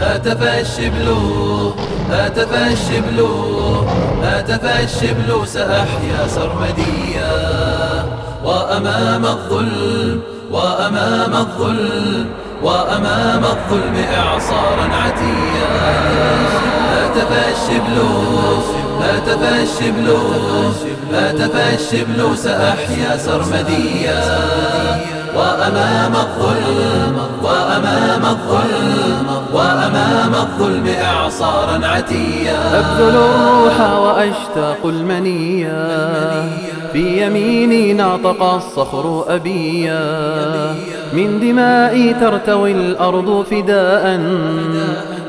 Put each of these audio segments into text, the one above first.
هتف الشبل هتف الشبل هتف الشبل سأحيا سرمديا. وأمام الظلم وأمام الظلم وأمام الظلم إعصارا عتيا. هتف الشبل هتف الشبل هتف الشبل سأحيا سرمديا. وأمام الظلم وأمام الظلم وأمام الظلم إعصارا عتيا. أبذل الروح وأشتاق المنيا. في يميني ناطق الصخر أبيا. من دمائي ترتوي الأرض فداء.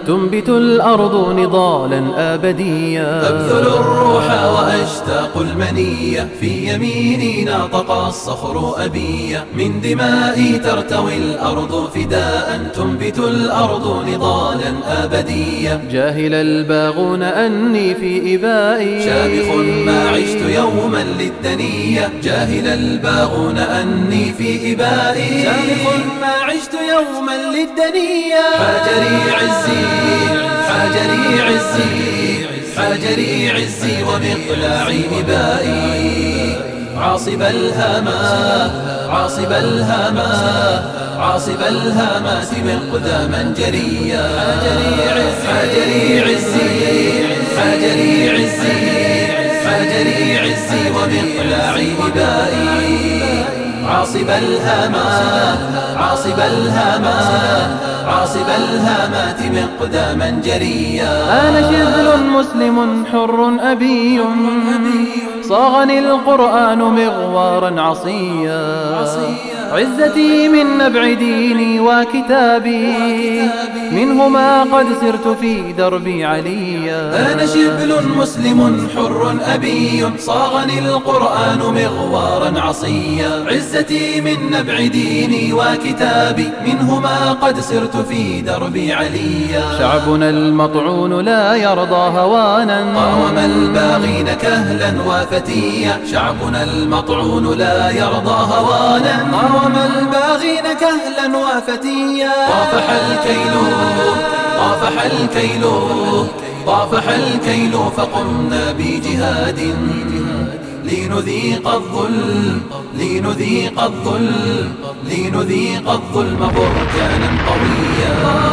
تنبت الأرض نضالا أبديا. أبذل الروح وأشتاق المنية في يميني ناطق الصخر أبية من دمائي ترتوي الأرض فداء تنبت الأرض نضالا أبديا. جاهل الباغون أني في إبائي. شامخ ما عشت يوما للدنية جاهل الباغون أني في إبائي. شامخ ما عشت يوما للدنيا. حاجري عزي. عزي حاجري عزي ومقلاعي إبائي عاصب الهما عاصب الهما عاصب الهامات مقداما جريا. حاجري عزي حاجري عزي حاجري عزي ومقلاعي إبائي عاصب الهما عاصب الهما عاصب الهامات مقداما جريا. أنا شذل مسلم حر أبي صاغني القرآن مغوارا عصيا. عزتي من نبع ديني وكتابي منهما قد سرت في دربي عليا أنا شبل مسلم حر أبي صاغني القرآن مغوارا عصيا. عزتي من نبع ديني وكتابي منهما قد سرت في دربي عليا. شعبنا المطعون لا يرضى هوانا. قاوم الباغين كهلا وفتيا. شعبنا المطعون لا يرضى هوانا. قاوم الباغين كهلا وفتيا. طافح الكيل طافح الكيل طافح الكيل فقمنا بجهاد. لنذيق الظلم لنذيق الظلم لنذيق الظلم بركانا قويا.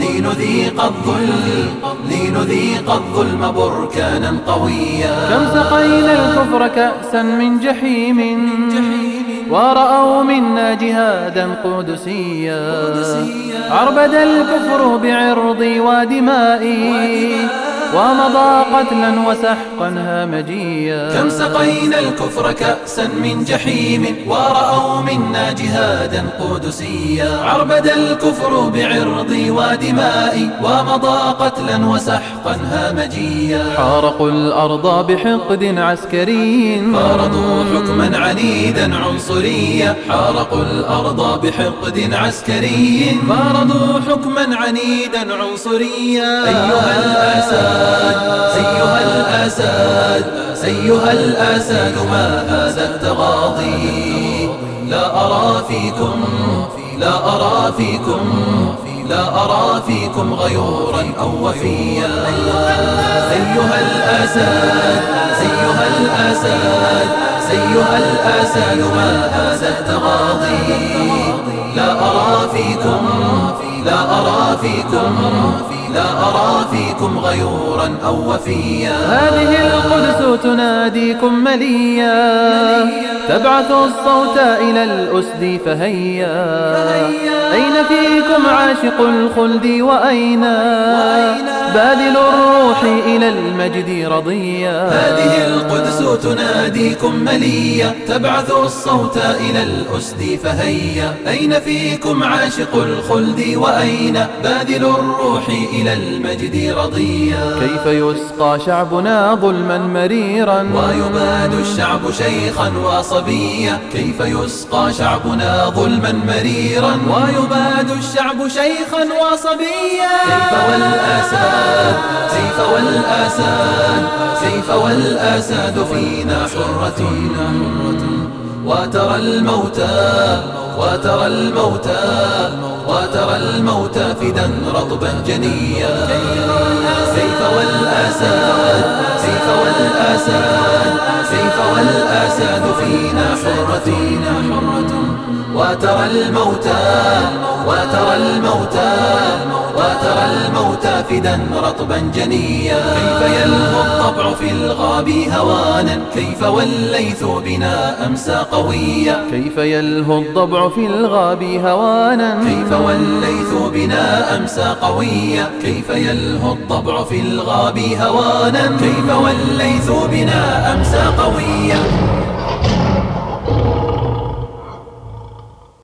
لنذيق الظلم. لنذيق الظلم بركانا قويا. كم سقينا الكفر كأسا من جحيم. ورأوا منا جهادا قدسيا. عربد الكفر بعرضي ودمائي ومضى قتلا وسحقا هامجيا. كم سقينا الكفر كأسا من جحيم ورأوا منا جهادا قدسيا. عربد الكفر بعرضي ودمائي ومضى قتلا وسحقا هامجيا. حارقوا الأرض بحقد عسكري فرضوا حكما عنيدا عنصريا. حارقوا الأرض بحقد عسكري فرضوا حكما عنيدا عنصريا. أيها الأساد أيها الأساد أيها الأساد ما هذا التغاضي؟ لا أرى فيكم لا أرى فيكم لا أرى فيكم غيورا أو وفيا. أيها الأساد أيها الأساد أيها الأساد ما هذا التغاضي؟ لا أرى فيكم لا أرى فيكم لا أرى فيكم غيورا أو وفيا. هذه القدس تناديكم مليا. تبعث الصوت إلى الأسد فهيا. أين فيكم عاشق الخلد وأين باذل الروح إلى المجد رضيا. هذه القدس تناديكم مليا. تبعث الصوت إلى الأسد فهيا. أين فيكم عاشق الخلد وأين رأينا باذل الروح إلى المجد رضيا؟ كيف يسقى شعبنا ظلما مريرا؟ ويباد الشعب شيخا وصبيا. كيف يسقى شعبنا ظلما مريرا؟ ويباد الشعب شيخا وصبيا. كيف والأساد سيف والأساد سيف والأساد فينا حرة وترى الموتى وترى الموتى وترى الموتى فدا رطبا جنيا. سيف والأساد سيف والأساد سيف والأساد فينا حرة وترى الموتى وترى الموتى وترى الموتى فدا رطبا جنيا. كيف يلهو الطبع في الغاب هوانا؟ كيف والليث بنا أمسى قويا؟ كيف يلهو الضبع في الغاب هوانا؟ كيف والليث بنا أمسى قويا؟ كيف يلهو الضبع في الغاب هوانا؟ كيف والليث بنا أمسى قويا؟